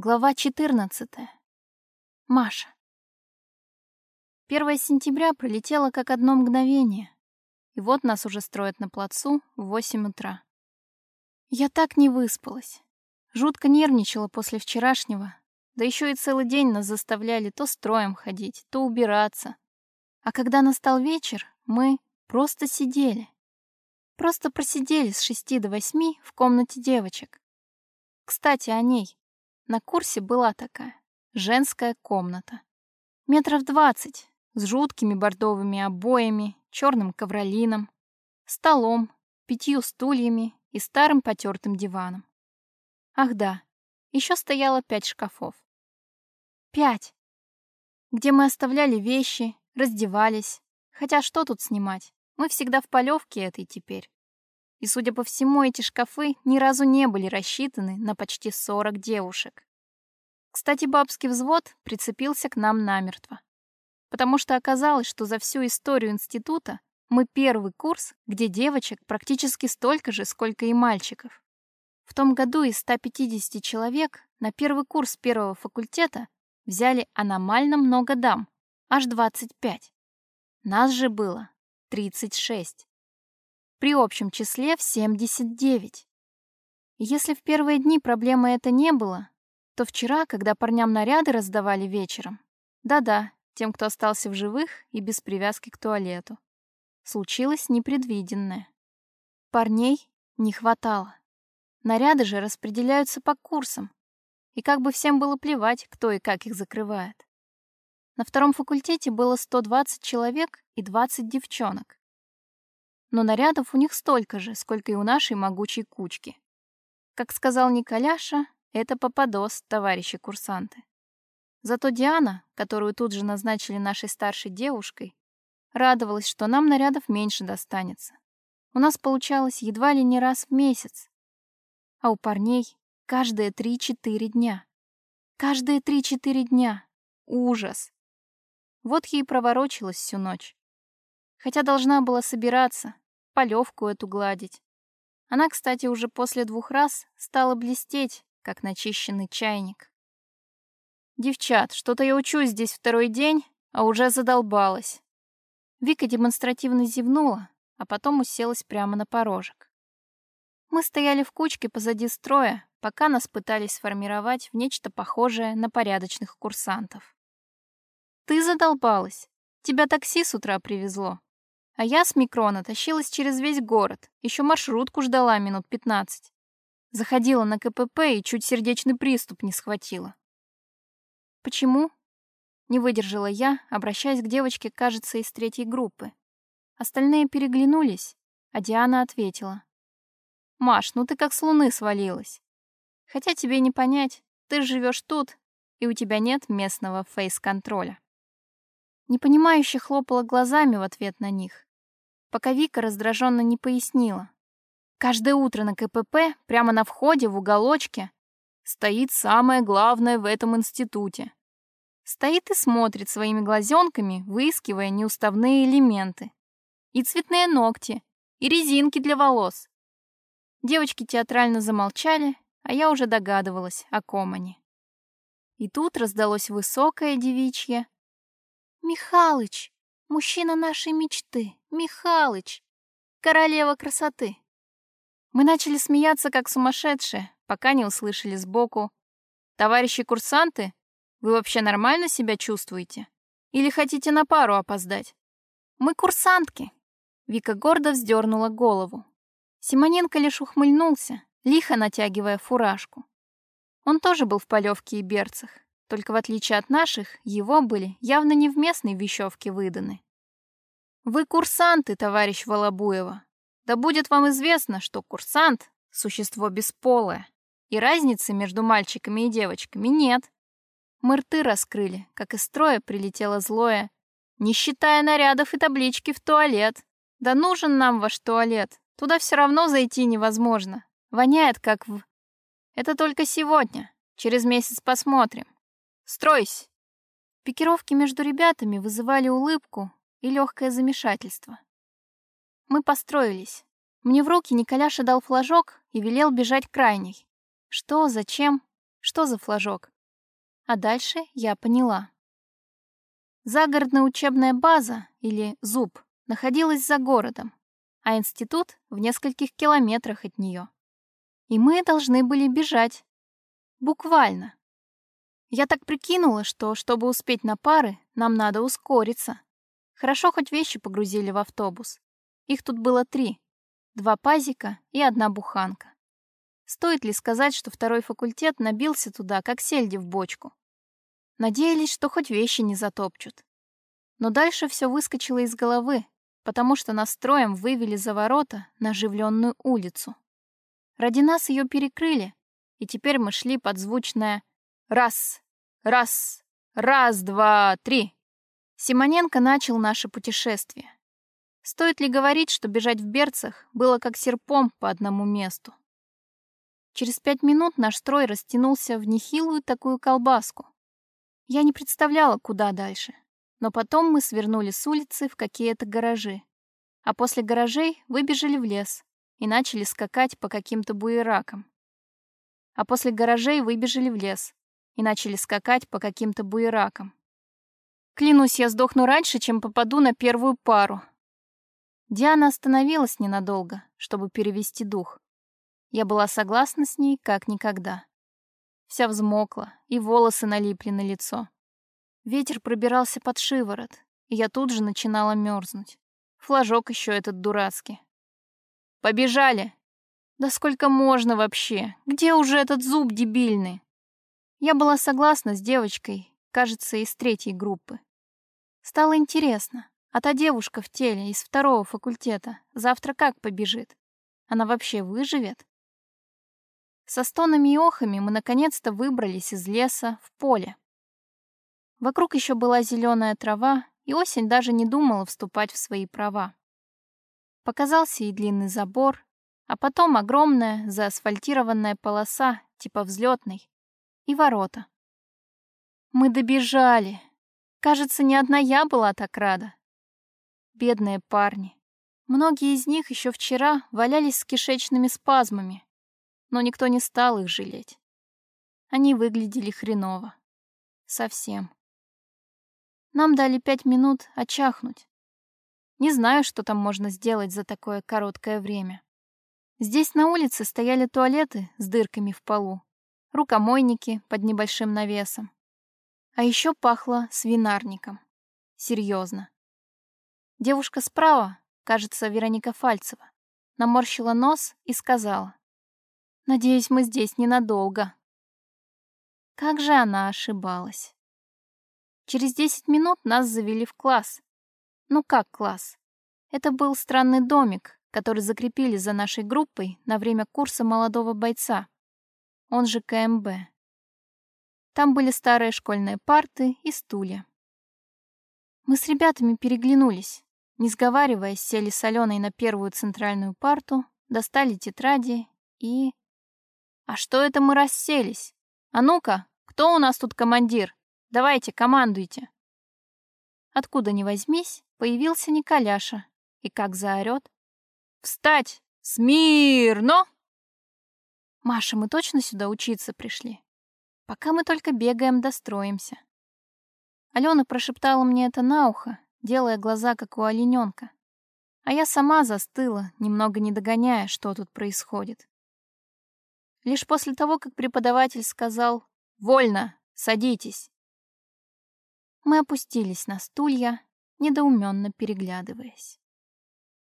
Глава 14. Маша. 1 сентября пролетело как одно мгновение, и вот нас уже строят на плацу в 8 утра. Я так не выспалась. Жутко нервничала после вчерашнего, да еще и целый день нас заставляли то строем ходить, то убираться. А когда настал вечер, мы просто сидели. Просто просидели с 6 до 8 в комнате девочек. Кстати, о ней. На курсе была такая женская комната. Метров двадцать, с жуткими бордовыми обоями, черным ковролином, столом, пятью стульями и старым потертым диваном. Ах да, еще стояло пять шкафов. Пять. Где мы оставляли вещи, раздевались. Хотя что тут снимать? Мы всегда в полевке этой теперь. И, судя по всему, эти шкафы ни разу не были рассчитаны на почти 40 девушек. Кстати, бабский взвод прицепился к нам намертво. Потому что оказалось, что за всю историю института мы первый курс, где девочек практически столько же, сколько и мальчиков. В том году из 150 человек на первый курс первого факультета взяли аномально много дам, аж 25. Нас же было 36 при общем числе в 79. И если в первые дни проблемы это не было, то вчера, когда парням наряды раздавали вечером, да-да, тем, кто остался в живых и без привязки к туалету, случилось непредвиденное. Парней не хватало. Наряды же распределяются по курсам, и как бы всем было плевать, кто и как их закрывает. На втором факультете было 120 человек и 20 девчонок но нарядов у них столько же, сколько и у нашей могучей кучки. Как сказал Николяша, это попадос, товарищи курсанты. Зато Диана, которую тут же назначили нашей старшей девушкой, радовалась, что нам нарядов меньше достанется. У нас получалось едва ли не раз в месяц, а у парней каждые три-четыре дня. Каждые три-четыре дня. Ужас. Вот ей проворочилась всю ночь. Хотя должна была собираться, полевку эту гладить. Она, кстати, уже после двух раз стала блестеть, как начищенный чайник. «Девчат, что-то я учусь здесь второй день, а уже задолбалась». Вика демонстративно зевнула, а потом уселась прямо на порожек. Мы стояли в кучке позади строя, пока нас пытались сформировать в нечто похожее на порядочных курсантов. «Ты задолбалась. Тебя такси с утра привезло», а я с микрона тащилась через весь город, еще маршрутку ждала минут пятнадцать. Заходила на КПП и чуть сердечный приступ не схватила. «Почему?» — не выдержала я, обращаясь к девочке, кажется, из третьей группы. Остальные переглянулись, а Диана ответила. «Маш, ну ты как с луны свалилась. Хотя тебе не понять, ты живешь тут, и у тебя нет местного фейс-контроля». Непонимающе хлопала глазами в ответ на них пока Вика раздраженно не пояснила. Каждое утро на КПП, прямо на входе, в уголочке, стоит самое главное в этом институте. Стоит и смотрит своими глазенками, выискивая неуставные элементы. И цветные ногти, и резинки для волос. Девочки театрально замолчали, а я уже догадывалась, о ком они. И тут раздалось высокое девичье «Михалыч!» Мужчина нашей мечты, Михалыч, королева красоты. Мы начали смеяться, как сумасшедшие, пока не услышали сбоку. Товарищи курсанты, вы вообще нормально себя чувствуете? Или хотите на пару опоздать? Мы курсантки. Вика гордо вздернула голову. Симоненко лишь ухмыльнулся, лихо натягивая фуражку. Он тоже был в полевке и берцах, только в отличие от наших, его были явно не в местной вещевке выданы. Вы курсанты, товарищ Волобуева. Да будет вам известно, что курсант — существо бесполое, и разницы между мальчиками и девочками нет. Мы рты раскрыли, как из строя прилетело злое, не считая нарядов и таблички в туалет. Да нужен нам ваш туалет, туда все равно зайти невозможно. Воняет, как в... Это только сегодня, через месяц посмотрим. Стройся!» Пикировки между ребятами вызывали улыбку и легкое замешательство. Мы построились. Мне в руки Николяша дал флажок и велел бежать крайней. Что, зачем? Что за флажок? А дальше я поняла. Загородная учебная база, или ЗУБ, находилась за городом, а институт в нескольких километрах от нее. И мы должны были бежать. Буквально. Я так прикинула, что, чтобы успеть на пары, нам надо ускориться. Хорошо, хоть вещи погрузили в автобус. Их тут было три. Два пазика и одна буханка. Стоит ли сказать, что второй факультет набился туда, как сельди в бочку? Надеялись, что хоть вещи не затопчут. Но дальше все выскочило из головы, потому что нас строем вывели за ворота на оживленную улицу. Ради нас ее перекрыли, и теперь мы шли под звучное «раз, раз, раз, два, три». Симоненко начал наше путешествие. Стоит ли говорить, что бежать в берцах было как серпом по одному месту? Через пять минут наш строй растянулся в нехилую такую колбаску. Я не представляла, куда дальше. Но потом мы свернули с улицы в какие-то гаражи. А после гаражей выбежали в лес и начали скакать по каким-то буеракам. А после гаражей выбежали в лес и начали скакать по каким-то буеракам. Клянусь, я сдохну раньше, чем попаду на первую пару. Диана остановилась ненадолго, чтобы перевести дух. Я была согласна с ней как никогда. Вся взмокла, и волосы налипли на лицо. Ветер пробирался под шиворот, и я тут же начинала мерзнуть. Флажок еще этот дурацкий. «Побежали!» «Да сколько можно вообще? Где уже этот зуб дебильный?» Я была согласна с девочкой, кажется, из третьей группы. Стало интересно, а та девушка в теле из второго факультета завтра как побежит? Она вообще выживет? Со стонами и охами мы наконец-то выбрались из леса в поле. Вокруг еще была зеленая трава, и осень даже не думала вступать в свои права. Показался и длинный забор, а потом огромная заасфальтированная полоса, типа взлетной, и ворота. Мы добежали. Кажется, не одна я была так рада. Бедные парни. Многие из них еще вчера валялись с кишечными спазмами, но никто не стал их жалеть. Они выглядели хреново. Совсем. Нам дали пять минут очахнуть. Не знаю, что там можно сделать за такое короткое время. Здесь на улице стояли туалеты с дырками в полу, рукомойники под небольшим навесом. А еще пахло свинарником. Серьезно. Девушка справа, кажется, Вероника Фальцева, наморщила нос и сказала. «Надеюсь, мы здесь ненадолго». Как же она ошибалась. Через 10 минут нас завели в класс. Ну как класс? Это был странный домик, который закрепили за нашей группой на время курса молодого бойца. Он же КМБ. Там были старые школьные парты и стулья. Мы с ребятами переглянулись. Не сговариваясь, сели с Аленой на первую центральную парту, достали тетради и... А что это мы расселись? А ну-ка, кто у нас тут командир? Давайте, командуйте. Откуда ни возьмись, появился Николяша и как заорет. «Встать! Смирно!» «Маша, мы точно сюда учиться пришли? Пока мы только бегаем достроимся». Алена прошептала мне это на ухо, делая глаза, как у олененка. А я сама застыла, немного не догоняя, что тут происходит. Лишь после того, как преподаватель сказал «Вольно! Садитесь!» Мы опустились на стулья, недоуменно переглядываясь.